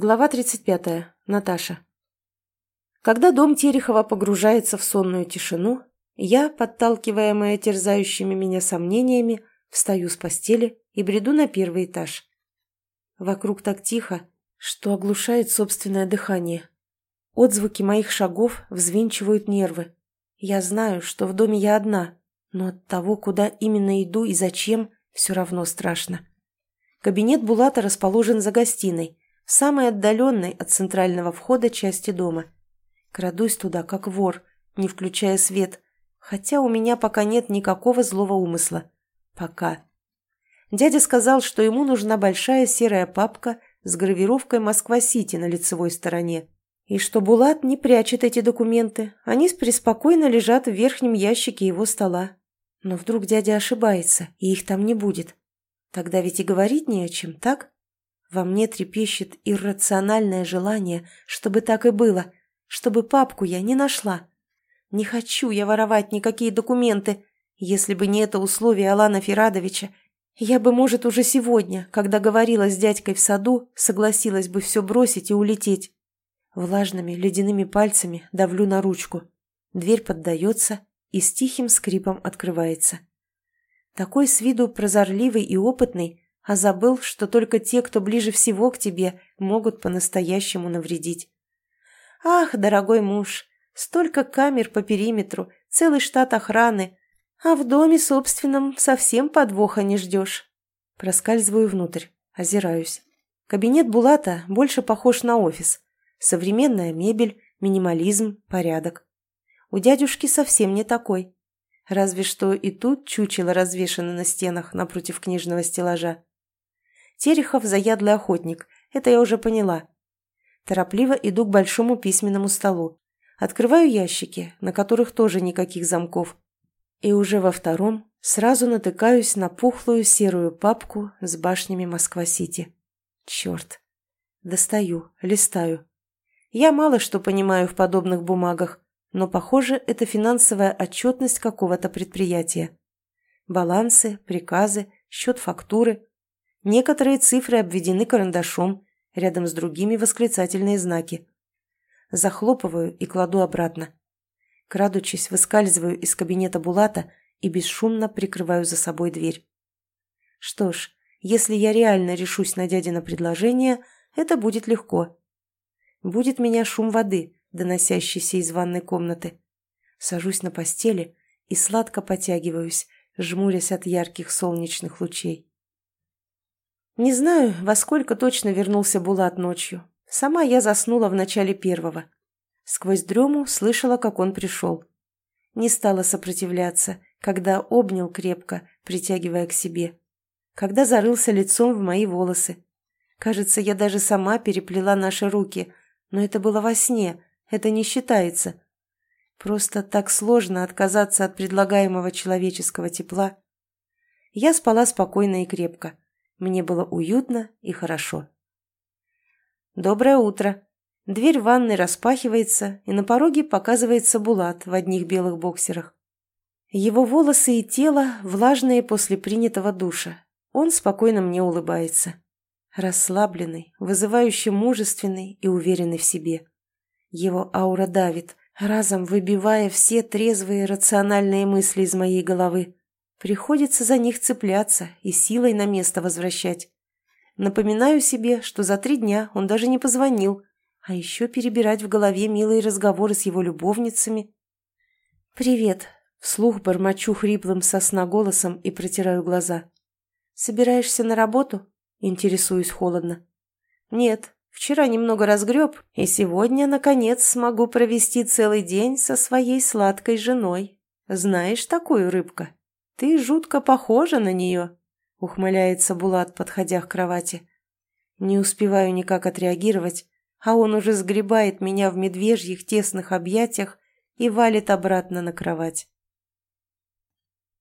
Глава 35. Наташа. Когда дом Терехова погружается в сонную тишину, я, подталкиваемая терзающими меня сомнениями, встаю с постели и бреду на первый этаж. Вокруг так тихо, что оглушает собственное дыхание. Отзвуки моих шагов взвинчивают нервы. Я знаю, что в доме я одна, но от того, куда именно иду и зачем, все равно страшно. Кабинет Булата расположен за гостиной, самой отдаленной от центрального входа части дома. Крадусь туда, как вор, не включая свет, хотя у меня пока нет никакого злого умысла. Пока. Дядя сказал, что ему нужна большая серая папка с гравировкой «Москва-Сити» на лицевой стороне, и что Булат не прячет эти документы, они преспокойно лежат в верхнем ящике его стола. Но вдруг дядя ошибается, и их там не будет. Тогда ведь и говорить не о чем, так? Во мне трепещет иррациональное желание, чтобы так и было, чтобы папку я не нашла. Не хочу я воровать никакие документы. Если бы не это условие Алана Ферадовича, я бы, может, уже сегодня, когда говорила с дядькой в саду, согласилась бы все бросить и улететь. Влажными ледяными пальцами давлю на ручку. Дверь поддается и с тихим скрипом открывается. Такой с виду прозорливый и опытный, а забыл, что только те, кто ближе всего к тебе, могут по-настоящему навредить. Ах, дорогой муж, столько камер по периметру, целый штат охраны, а в доме собственном совсем подвоха не ждешь. Проскальзываю внутрь, озираюсь. Кабинет Булата больше похож на офис. Современная мебель, минимализм, порядок. У дядюшки совсем не такой. Разве что и тут чучело развешано на стенах напротив книжного стеллажа. Терехов – заядлый охотник, это я уже поняла. Торопливо иду к большому письменному столу. Открываю ящики, на которых тоже никаких замков. И уже во втором сразу натыкаюсь на пухлую серую папку с башнями Москва-Сити. Черт. Достаю, листаю. Я мало что понимаю в подобных бумагах, но, похоже, это финансовая отчетность какого-то предприятия. Балансы, приказы, счет фактуры. Некоторые цифры обведены карандашом, рядом с другими восклицательные знаки. Захлопываю и кладу обратно. Крадучись, выскальзываю из кабинета Булата и бесшумно прикрываю за собой дверь. Что ж, если я реально решусь на дядино предложение, это будет легко. Будет меня шум воды, доносящийся из ванной комнаты. Сажусь на постели и сладко потягиваюсь, жмурясь от ярких солнечных лучей. Не знаю, во сколько точно вернулся Булат ночью. Сама я заснула в начале первого. Сквозь дрему слышала, как он пришел. Не стала сопротивляться, когда обнял крепко, притягивая к себе. Когда зарылся лицом в мои волосы. Кажется, я даже сама переплела наши руки, но это было во сне, это не считается. Просто так сложно отказаться от предлагаемого человеческого тепла. Я спала спокойно и крепко. Мне было уютно и хорошо. Доброе утро. Дверь ванной распахивается, и на пороге показывается Булат в одних белых боксерах. Его волосы и тело влажные после принятого душа. Он спокойно мне улыбается. Расслабленный, вызывающий мужественный и уверенный в себе. Его аура давит, разом выбивая все трезвые рациональные мысли из моей головы. Приходится за них цепляться и силой на место возвращать. Напоминаю себе, что за три дня он даже не позвонил, а еще перебирать в голове милые разговоры с его любовницами. «Привет», — вслух бормочу хриплым сосна голосом и протираю глаза. «Собираешься на работу?» — интересуюсь холодно. «Нет, Вчера немного разгреб, и сегодня, наконец, смогу провести целый день со своей сладкой женой. Знаешь такую, рыбка? Ты жутко похожа на нее», — ухмыляется Булат, подходя к кровати. Не успеваю никак отреагировать, а он уже сгребает меня в медвежьих тесных объятиях и валит обратно на кровать.